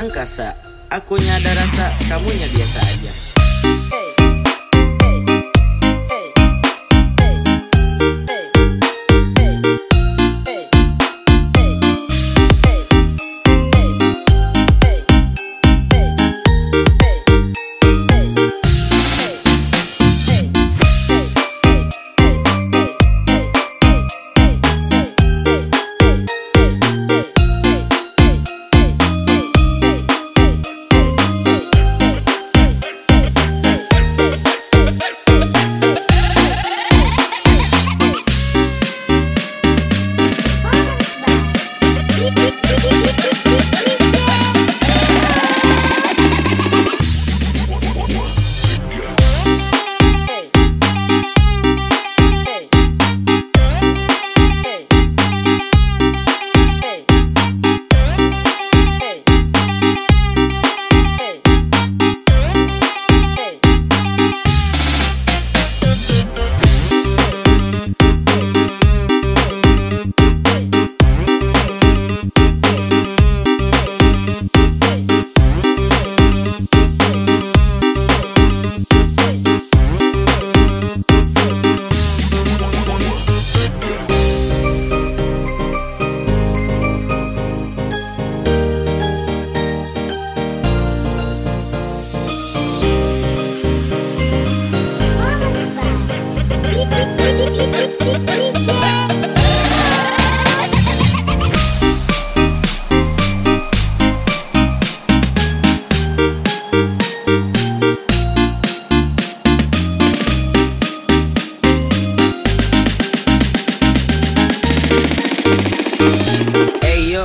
angkasa. Akunya ada rasa, kamunya biasa aja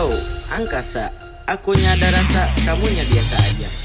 Yo, angkasa. Akunya ada rasa, kamunya biasa aja